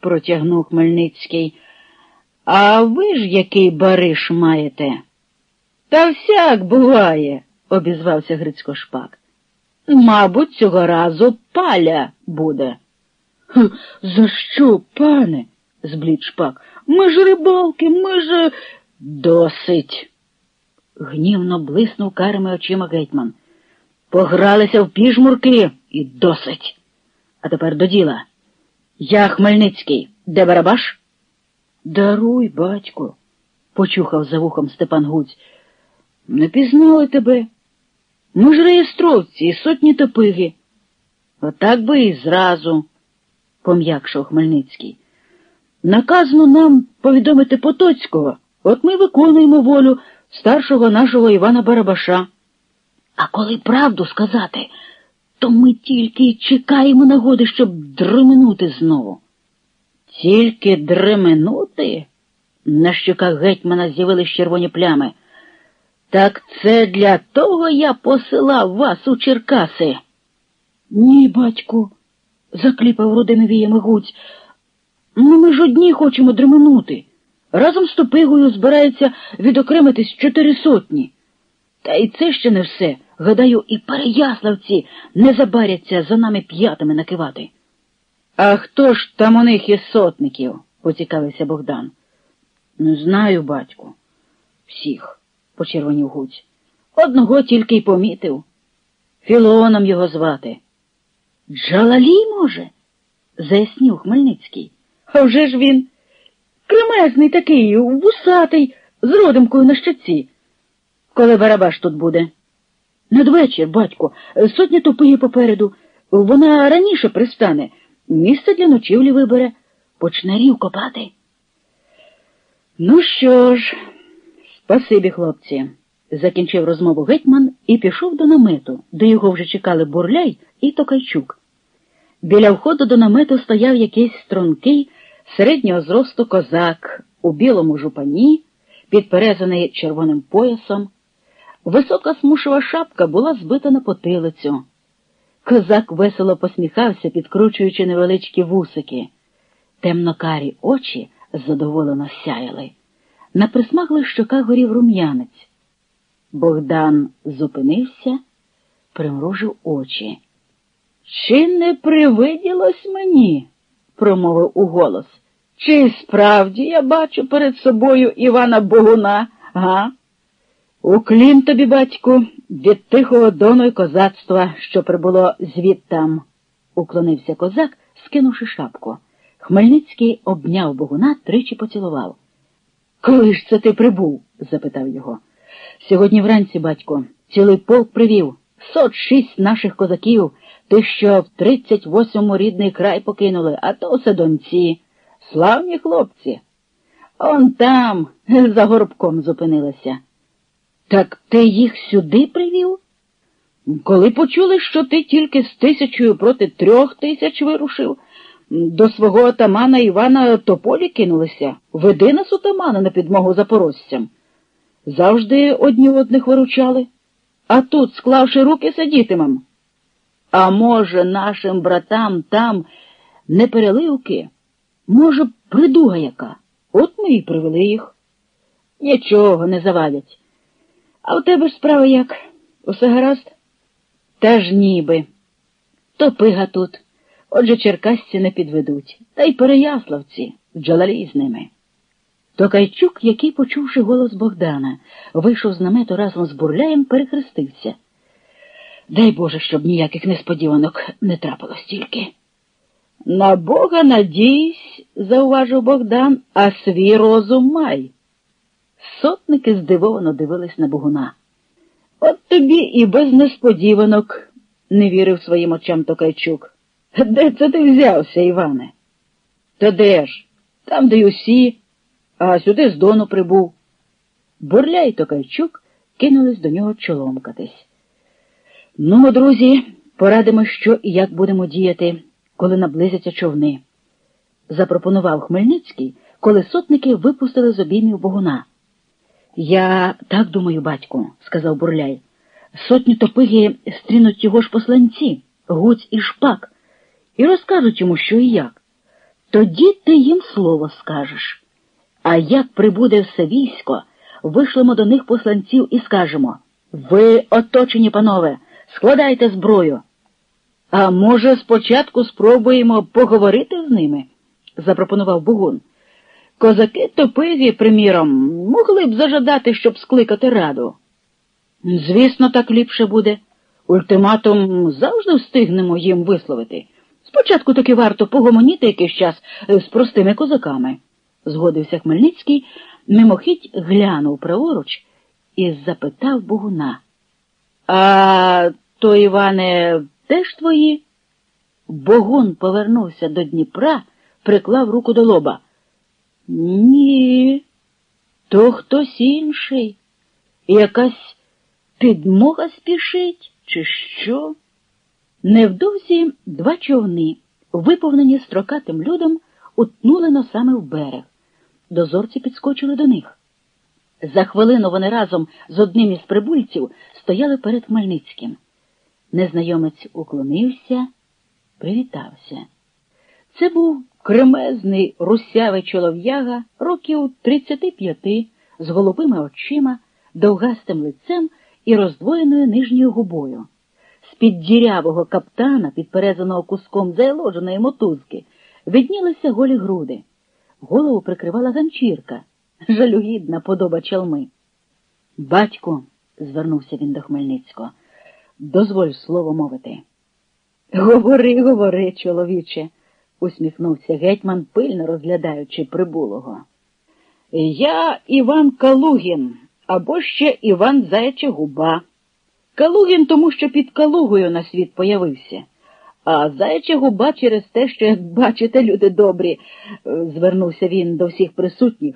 протягнув Хмельницький. А ви ж який бариш маєте? Та всяк буває, обізвався Грицько Шпак. Мабуть, цього разу паля буде. За що, пане? зблід шпак. Ми ж рибалки, ми ж. Досить. Гнівно блиснув карими очима гетьман. Погралися в піжмурки і досить. А тепер до діла. Я Хмельницький, де Барабаш? Даруй, батько, почухав за вухом Степан Гуць. Не пізнали тебе. Ми ж реєстровці і сотні топиги. Отак би і зразу, пом'якшав Хмельницький. Наказано нам повідомити Потоцького, от ми виконуємо волю старшого нашого Івана Барабаша. А коли правду сказати, то ми тільки й чекаємо нагоди, щоб дременути знову. Тільки дременути? На щоках гетьмана з'явились червоні плями. Так це для того я посилав вас у Черкаси. Ні, батьку, закліпав рудими віями гуць. Ну, ми ж одні хочемо дременути. Разом з топигою збирається відокремитись чотири сотні. Та й це ще не все. Гадаю, і переяславці не забаряться за нами п'ятами накивати. А хто ж там у них із сотників? поцікавився Богдан. Не знаю, батьку. Всіх, почервонів гуць. Одного тільки й помітив. Філоном його звати. Джалалі, може? заяснів Хмельницький. А вже ж він кремезний такий, вусатий, з родимкою на щоці. Коли Барабаш тут буде? Надвечір, батько, сотня тупиги попереду. Вона раніше пристане, місце для ночівлі вибере, почне рів копати. Ну що ж, спасибі, хлопці, закінчив розмову гетьман і пішов до намету, де його вже чекали бурляй і Токайчук. Біля входу до намету стояв якийсь стрункий, середнього зросту козак у білому жупані, підперезаний червоним поясом. Висока смушова шапка була збита на потилицю. Козак весело посміхався, підкручуючи невеличкі вусики. Темнокарі очі задоволено сяяли. На присмаглих щоках горів рум'янець. Богдан зупинився, примружив очі. Чи не привиділось мені? промовив уголос. Чи справді я бачу перед собою Івана Богуна, га? Уклін тобі, батьку, від тихого дону й козацтва, що прибуло звідтам, уклонився козак, скинувши шапку. Хмельницький обняв Богуна, тричі поцілував. Коли ж це ти прибув? запитав його. Сьогодні вранці, батько, цілий полк привів, сот шість наших козаків, тих, що в тридцять восьмому рідний край покинули, а то все донці. Славні хлопці. Он там, за горбком зупинилася. Так ти їх сюди привів? Коли почули, що ти тільки з тисячою проти трьох тисяч вирушив, до свого отамана Івана тополі кинулися, веди нас отамана на підмогу запорожцям. Завжди одні одних виручали, а тут, склавши руки, сидітимем. А може, нашим братам там не переливки? Може, придуга яка? От ми і привели їх. Нічого не завадять. А у тебе ж справа як? Усе гаразд? Та ж ніби. Топига тут. Отже, черкасці не підведуть, та й переяславці, джалалі з ними. Токайчук, який, почувши голос Богдана, вийшов з намету разом з бурляєм, перехрестився. Дай Боже, щоб ніяких несподіванок не трапилось тільки. На Бога надійсь, зауважив Богдан, а свій розум май. Сотники здивовано дивились на Богуна. От тобі і без несподіванок, не вірив своїм очам Токайчук. Де це ти взявся, Іване? Та де ж? Там, де й усі, а сюди з дону прибув. Бурля й Токайчук кинулись до нього чоломкатись. Ну, друзі, порадимо, що і як будемо діяти, коли наблизяться човни. Запропонував Хмельницький, коли сотники випустили з обіймів Богуна. Я так думаю, батьку, сказав Бурляй. Сотні топиги стрінуть його ж посланці, гуць і шпак, і розкажуть йому, що і як. Тоді ти їм слово скажеш. А як прибуде все військо, вишлемо до них посланців і скажемо ви оточені, панове, складайте зброю. А може, спочатку спробуємо поговорити з ними? запропонував Бугун. Козаки топизі, приміром, могли б зажадати, щоб скликати раду. Звісно, так ліпше буде. Ультиматум завжди встигнемо їм висловити. Спочатку таки варто погомоніти якийсь час з простими козаками, згодився Хмельницький, мимохідь глянув праворуч і запитав Богуна. А то, Іване, теж твої? Богун повернувся до Дніпра, приклав руку до лоба. Ні, то хтось інший. Якась підмога спішить, чи що? Невдовзі два човни, виповнені строкатим людом, утнули носами в берег. Дозорці підскочили до них. За хвилину вони разом з одним із прибульців стояли перед Хмельницьким. Незнайомець уклонився, привітався. Це був кремезний русявий чолов'яга років 35 з голубими очима, довгастим лицем і роздвоєною нижньою губою. З-під дірявого каптана, підперезаного куском зайложеної мотузки, виднілися голі груди. Голову прикривала ганчірка, жалюгідна подоба чалми. Батько, звернувся він до Хмельницького, дозволь слово мовити. Говори, говори, чоловіче, усміхнувся гетьман, пильно розглядаючи прибулого. Я Іван Калугін або ще Іван Заяча Губа. Калугін тому, що під Калугою на світ появився, а Заяча Губа через те, що, як бачите, люди добрі, звернувся він до всіх присутніх.